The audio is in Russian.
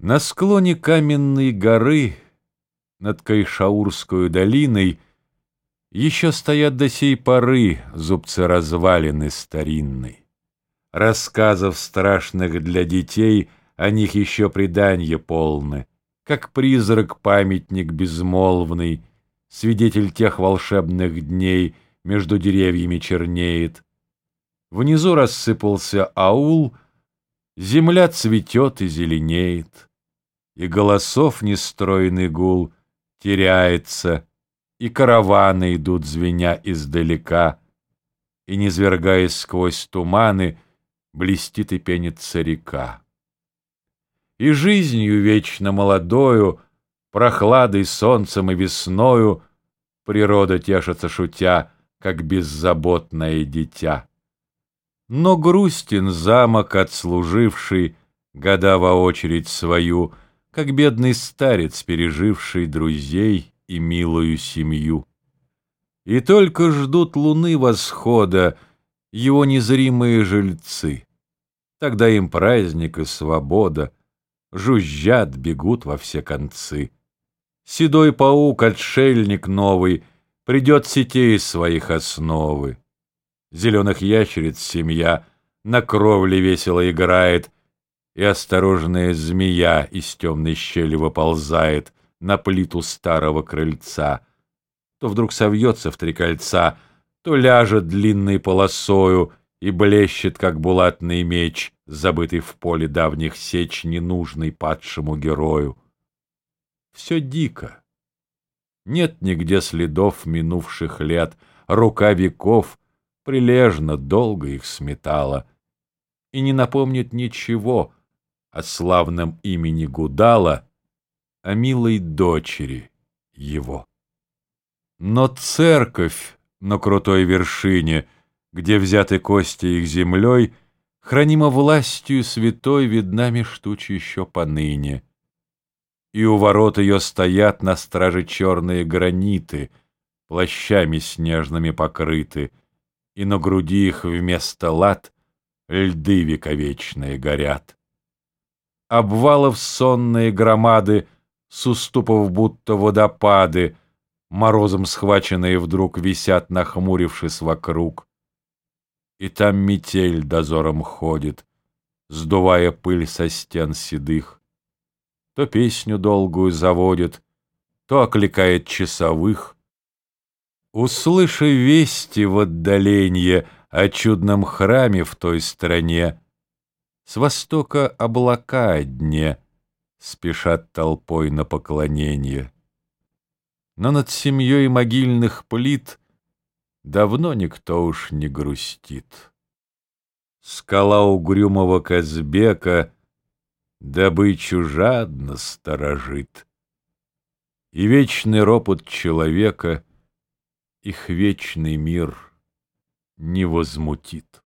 На склоне каменной горы Над Кайшаурскую долиной Еще стоят до сей поры Зубцы развалины старинной. Рассказов страшных для детей О них еще преданье полны, Как призрак-памятник безмолвный, Свидетель тех волшебных дней Между деревьями чернеет. Внизу рассыпался аул, Земля цветет и зеленеет и голосов нестройный гул теряется, и караваны идут, звеня издалека, и, низвергаясь сквозь туманы, блестит и пенится река. И жизнью вечно молодою, прохладой, солнцем и весною природа тешится шутя, как беззаботное дитя. Но грустен замок, отслуживший года во очередь свою — как бедный старец, переживший друзей и милую семью. И только ждут луны восхода его незримые жильцы. Тогда им праздник и свобода, жужжат, бегут во все концы. Седой паук, отшельник новый, придет сетей своих основы. Зеленых ящериц семья на кровле весело играет — и осторожная змея из темной щели выползает на плиту старого крыльца. То вдруг совьется в три кольца, то ляжет длинной полосою и блещет, как булатный меч, забытый в поле давних сеч, ненужный падшему герою. Все дико. Нет нигде следов минувших лет, рука веков прилежно долго их сметала и не напомнит ничего — о славном имени Гудала, о милой дочери его. Но церковь на крутой вершине, где взяты кости их землей, хранима властью святой, видна меж еще поныне. И у ворот ее стоят на страже черные граниты, плащами снежными покрыты, и на груди их вместо лад льды вековечные горят обвалов сонные громады, с уступов будто водопады, морозом схваченные вдруг висят, нахмурившись вокруг. И там метель дозором ходит, сдувая пыль со стен седых. То песню долгую заводит, то окликает часовых. Услыши вести в отдаленье о чудном храме в той стране, с востока облака дне Спешат толпой на поклонение. Но над семьей могильных плит Давно никто уж не грустит. Скала угрюмого Казбека Добычу жадно сторожит. И вечный ропот человека Их вечный мир не возмутит.